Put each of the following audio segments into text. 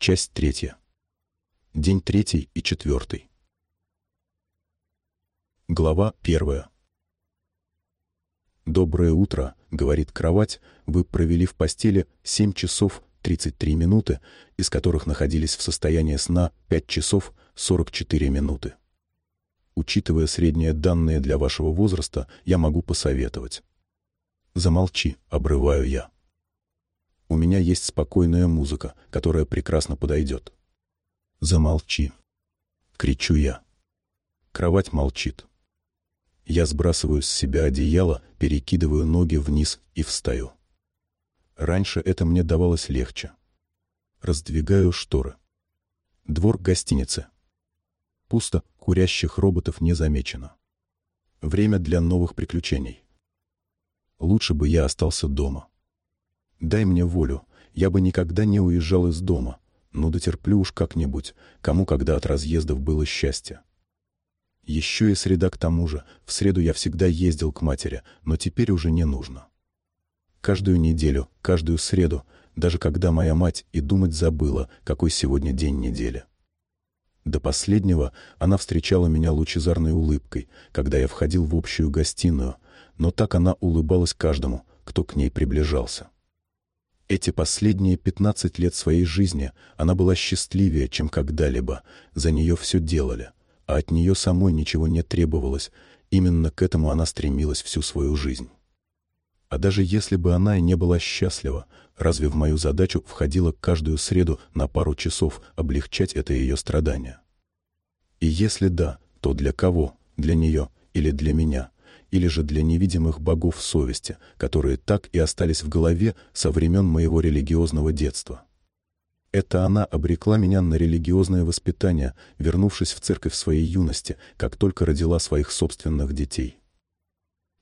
Часть третья. День третий и четвертый. Глава первая. «Доброе утро», — говорит кровать, — «вы провели в постели 7 часов 33 минуты, из которых находились в состоянии сна 5 часов 44 минуты. Учитывая средние данные для вашего возраста, я могу посоветовать. Замолчи, обрываю я. У меня есть спокойная музыка, которая прекрасно подойдет. Замолчи. Кричу я. Кровать молчит. Я сбрасываю с себя одеяло, перекидываю ноги вниз и встаю. Раньше это мне давалось легче. Раздвигаю шторы. Двор гостиницы. Пусто, курящих роботов не замечено. Время для новых приключений. Лучше бы я остался дома. Дай мне волю, я бы никогда не уезжал из дома. Ну дотерплю уж как-нибудь, кому когда от разъездов было счастье. Еще и среда к тому же. В среду я всегда ездил к матери, но теперь уже не нужно. Каждую неделю, каждую среду, даже когда моя мать и думать забыла, какой сегодня день недели. До последнего она встречала меня лучезарной улыбкой, когда я входил в общую гостиную, но так она улыбалась каждому, кто к ней приближался. Эти последние пятнадцать лет своей жизни она была счастливее, чем когда-либо, за нее все делали, а от нее самой ничего не требовалось, именно к этому она стремилась всю свою жизнь. А даже если бы она и не была счастлива, разве в мою задачу входило каждую среду на пару часов облегчать это ее страдание? И если да, то для кого? Для нее или для меня? Или же для невидимых богов совести, которые так и остались в голове со времен моего религиозного детства. Это она обрекла меня на религиозное воспитание, вернувшись в церковь своей юности, как только родила своих собственных детей.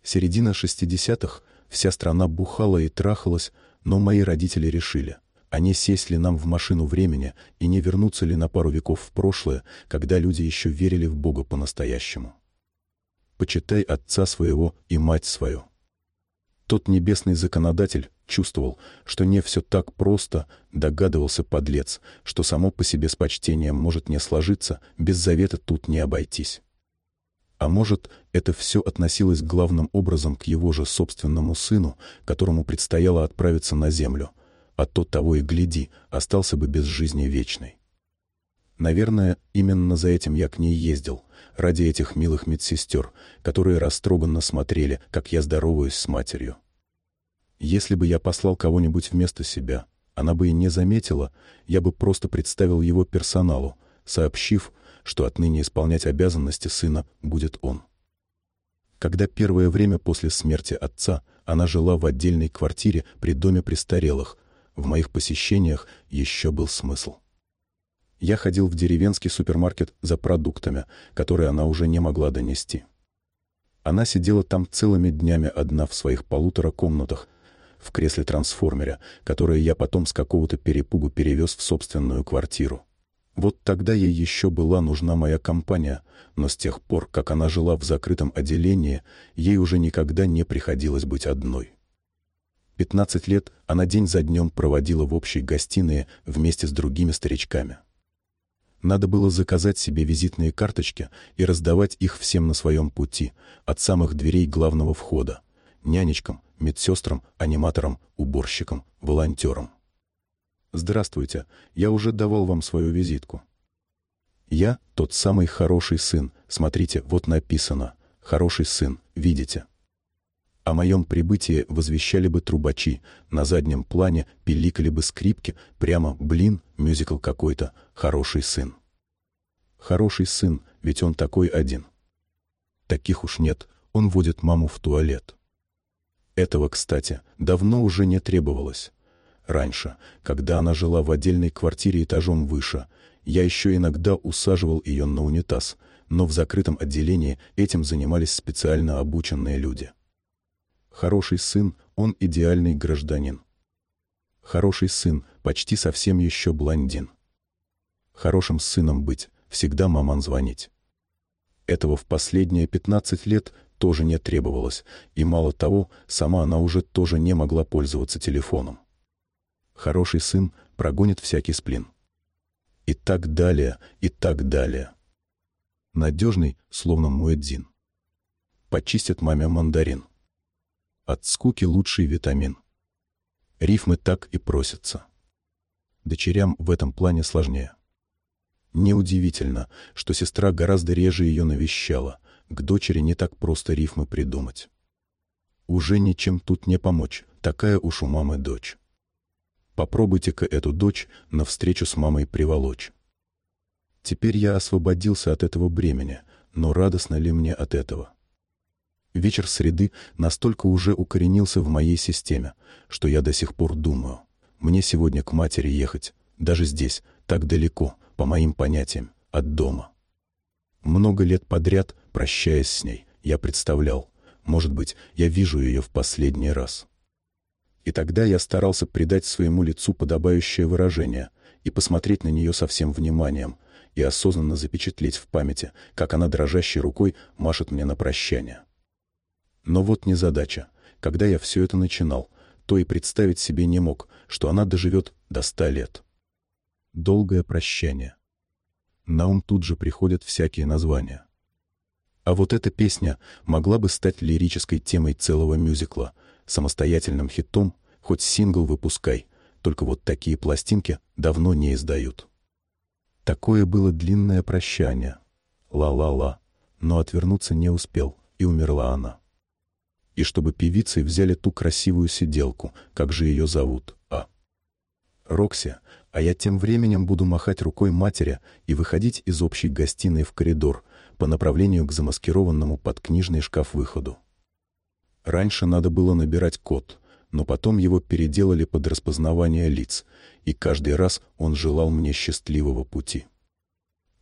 Середина шестидесятых вся страна бухала и трахалась, но мои родители решили, не сесть ли нам в машину времени и не вернуться ли на пару веков в прошлое, когда люди еще верили в Бога по-настоящему почитай отца своего и мать свою». Тот небесный законодатель чувствовал, что не все так просто, догадывался подлец, что само по себе с почтением может не сложиться, без завета тут не обойтись. А может, это все относилось главным образом к его же собственному сыну, которому предстояло отправиться на землю, а тот того и гляди, остался бы без жизни вечной. Наверное, именно за этим я к ней ездил, ради этих милых медсестер, которые растроганно смотрели, как я здороваюсь с матерью. Если бы я послал кого-нибудь вместо себя, она бы и не заметила, я бы просто представил его персоналу, сообщив, что отныне исполнять обязанности сына будет он. Когда первое время после смерти отца она жила в отдельной квартире при доме престарелых, в моих посещениях еще был смысл я ходил в деревенский супермаркет за продуктами, которые она уже не могла донести. Она сидела там целыми днями одна в своих полутора комнатах, в кресле-трансформере, которое я потом с какого-то перепугу перевез в собственную квартиру. Вот тогда ей еще была нужна моя компания, но с тех пор, как она жила в закрытом отделении, ей уже никогда не приходилось быть одной. Пятнадцать лет она день за днем проводила в общей гостиной вместе с другими старичками. Надо было заказать себе визитные карточки и раздавать их всем на своем пути, от самых дверей главного входа. Нянечкам, медсестрам, аниматорам, уборщикам, волонтерам. «Здравствуйте, я уже давал вам свою визитку». «Я тот самый хороший сын. Смотрите, вот написано. Хороший сын, видите?» О моем прибытии возвещали бы трубачи, на заднем плане пиликали бы скрипки, прямо, блин, мюзикл какой-то, хороший сын. Хороший сын, ведь он такой один. Таких уж нет, он водит маму в туалет. Этого, кстати, давно уже не требовалось. Раньше, когда она жила в отдельной квартире этажом выше, я еще иногда усаживал ее на унитаз, но в закрытом отделении этим занимались специально обученные люди. Хороший сын, он идеальный гражданин. Хороший сын, почти совсем еще блондин. Хорошим сыном быть, всегда маман звонить. Этого в последние 15 лет тоже не требовалось, и мало того, сама она уже тоже не могла пользоваться телефоном. Хороший сын прогонит всякий сплин. И так далее, и так далее. Надежный, словно муэдзин. Почистит маме мандарин. От скуки лучший витамин. Рифмы так и просятся. Дочерям в этом плане сложнее. Неудивительно, что сестра гораздо реже ее навещала. К дочери не так просто рифмы придумать. Уже ничем тут не помочь, такая уж у мамы дочь. Попробуйте-ка эту дочь на встречу с мамой приволочь. Теперь я освободился от этого бремени, но радостно ли мне от этого? Вечер среды настолько уже укоренился в моей системе, что я до сих пор думаю, мне сегодня к матери ехать, даже здесь, так далеко, по моим понятиям, от дома. Много лет подряд, прощаясь с ней, я представлял, может быть, я вижу ее в последний раз. И тогда я старался придать своему лицу подобающее выражение и посмотреть на нее со всем вниманием и осознанно запечатлеть в памяти, как она дрожащей рукой машет мне на прощание. Но вот незадача. Когда я все это начинал, то и представить себе не мог, что она доживет до ста лет. Долгое прощание. На ум тут же приходят всякие названия. А вот эта песня могла бы стать лирической темой целого мюзикла — самостоятельным хитом, хоть сингл выпускай, только вот такие пластинки давно не издают. Такое было длинное прощание. Ла-ла-ла. Но отвернуться не успел, и умерла она. И чтобы певицей взяли ту красивую сиделку, как же ее зовут, а? Рокси, а я тем временем буду махать рукой матери и выходить из общей гостиной в коридор по направлению к замаскированному под книжный шкаф выходу. Раньше надо было набирать код, но потом его переделали под распознавание лиц, и каждый раз он желал мне счастливого пути.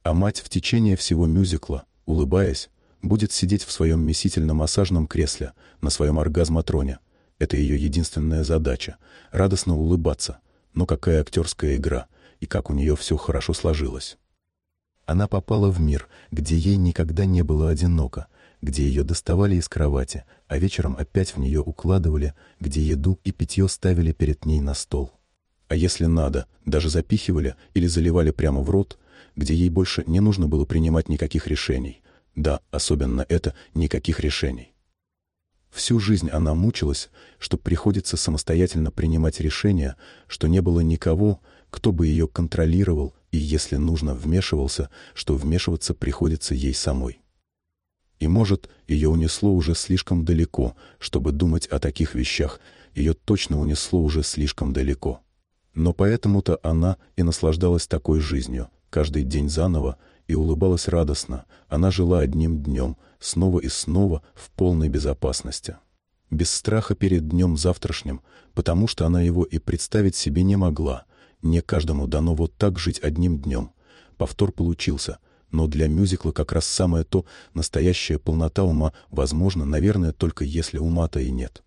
А мать в течение всего мюзикла, улыбаясь, будет сидеть в своем месительно-массажном кресле на своем оргазматроне. Это ее единственная задача — радостно улыбаться. Но какая актерская игра, и как у нее все хорошо сложилось. Она попала в мир, где ей никогда не было одиноко, где ее доставали из кровати, а вечером опять в нее укладывали, где еду и питье ставили перед ней на стол. А если надо, даже запихивали или заливали прямо в рот, где ей больше не нужно было принимать никаких решений. Да, особенно это никаких решений. Всю жизнь она мучилась, что приходится самостоятельно принимать решения, что не было никого, кто бы ее контролировал и, если нужно, вмешивался, что вмешиваться приходится ей самой. И, может, ее унесло уже слишком далеко, чтобы думать о таких вещах, ее точно унесло уже слишком далеко. Но поэтому-то она и наслаждалась такой жизнью, каждый день заново, и улыбалась радостно. Она жила одним днем, снова и снова в полной безопасности. Без страха перед днем завтрашним, потому что она его и представить себе не могла. Не каждому дано вот так жить одним днем. Повтор получился — но для мюзикла как раз самое то, настоящая полнота ума возможно, наверное, только если ума-то и нет.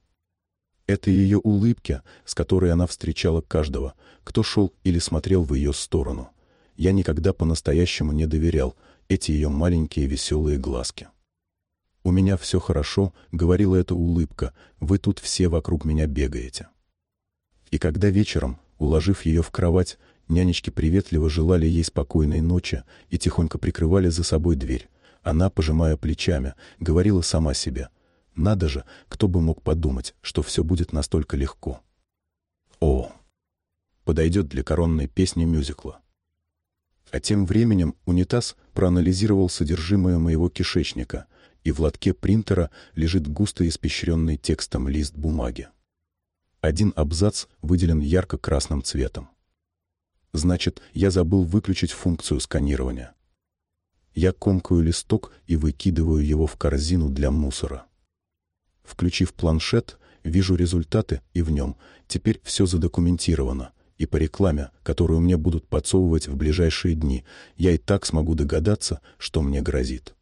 Это ее улыбки, с которой она встречала каждого, кто шел или смотрел в ее сторону. Я никогда по-настоящему не доверял эти ее маленькие веселые глазки. «У меня все хорошо», — говорила эта улыбка, — «вы тут все вокруг меня бегаете». И когда вечером, уложив ее в кровать, Нянечки приветливо желали ей спокойной ночи и тихонько прикрывали за собой дверь. Она, пожимая плечами, говорила сама себе. «Надо же, кто бы мог подумать, что все будет настолько легко». О! Подойдет для коронной песни мюзикла. А тем временем унитаз проанализировал содержимое моего кишечника, и в лотке принтера лежит густо испещренный текстом лист бумаги. Один абзац выделен ярко-красным цветом. Значит, я забыл выключить функцию сканирования. Я комкаю листок и выкидываю его в корзину для мусора. Включив планшет, вижу результаты, и в нем теперь все задокументировано. И по рекламе, которую мне будут подсовывать в ближайшие дни, я и так смогу догадаться, что мне грозит.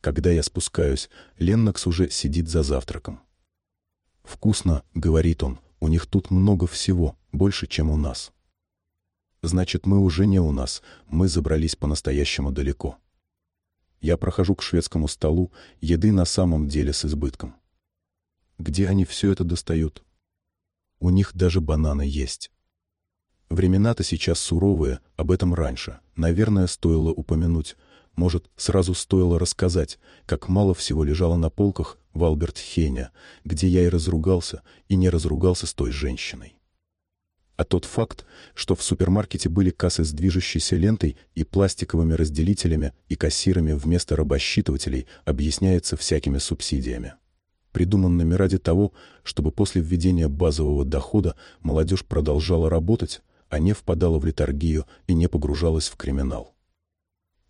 Когда я спускаюсь, Леннокс уже сидит за завтраком. «Вкусно», — говорит он, — «у них тут много всего, больше, чем у нас». Значит, мы уже не у нас, мы забрались по-настоящему далеко. Я прохожу к шведскому столу, еды на самом деле с избытком. Где они все это достают? У них даже бананы есть. Времена-то сейчас суровые, об этом раньше. Наверное, стоило упомянуть. Может, сразу стоило рассказать, как мало всего лежало на полках в Альберт-Хене, где я и разругался, и не разругался с той женщиной. А тот факт, что в супермаркете были кассы с движущейся лентой и пластиковыми разделителями и кассирами вместо рабосчитывателей, объясняется всякими субсидиями придуманными ради того, чтобы после введения базового дохода молодежь продолжала работать, а не впадала в литургию и не погружалась в криминал.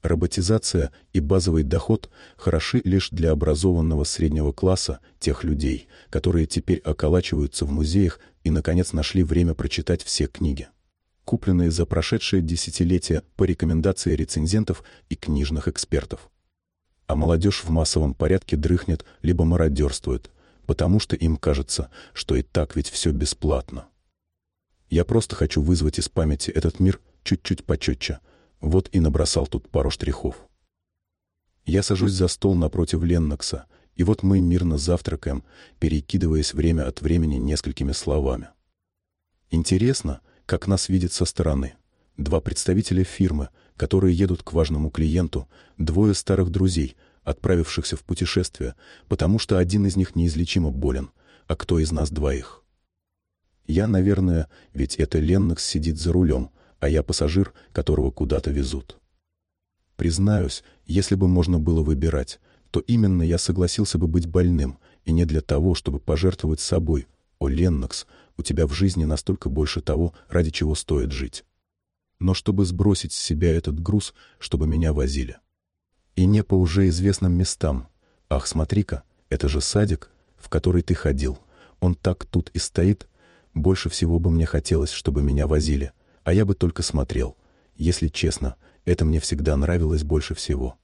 Роботизация и базовый доход хороши лишь для образованного среднего класса тех людей, которые теперь околачиваются в музеях и, наконец, нашли время прочитать все книги, купленные за прошедшее десятилетие по рекомендации рецензентов и книжных экспертов а молодежь в массовом порядке дрыхнет либо мародерствует, потому что им кажется, что и так ведь все бесплатно. Я просто хочу вызвать из памяти этот мир чуть-чуть почетче, вот и набросал тут пару штрихов. Я сажусь за стол напротив Леннокса, и вот мы мирно завтракаем, перекидываясь время от времени несколькими словами. Интересно, как нас видят со стороны. Два представителя фирмы, которые едут к важному клиенту, двое старых друзей, отправившихся в путешествие, потому что один из них неизлечимо болен, а кто из нас двоих? Я, наверное, ведь это Леннокс сидит за рулем, а я пассажир, которого куда-то везут. Признаюсь, если бы можно было выбирать, то именно я согласился бы быть больным, и не для того, чтобы пожертвовать собой. О, Леннокс, у тебя в жизни настолько больше того, ради чего стоит жить но чтобы сбросить с себя этот груз, чтобы меня возили. И не по уже известным местам. Ах, смотри-ка, это же садик, в который ты ходил. Он так тут и стоит. Больше всего бы мне хотелось, чтобы меня возили, а я бы только смотрел. Если честно, это мне всегда нравилось больше всего.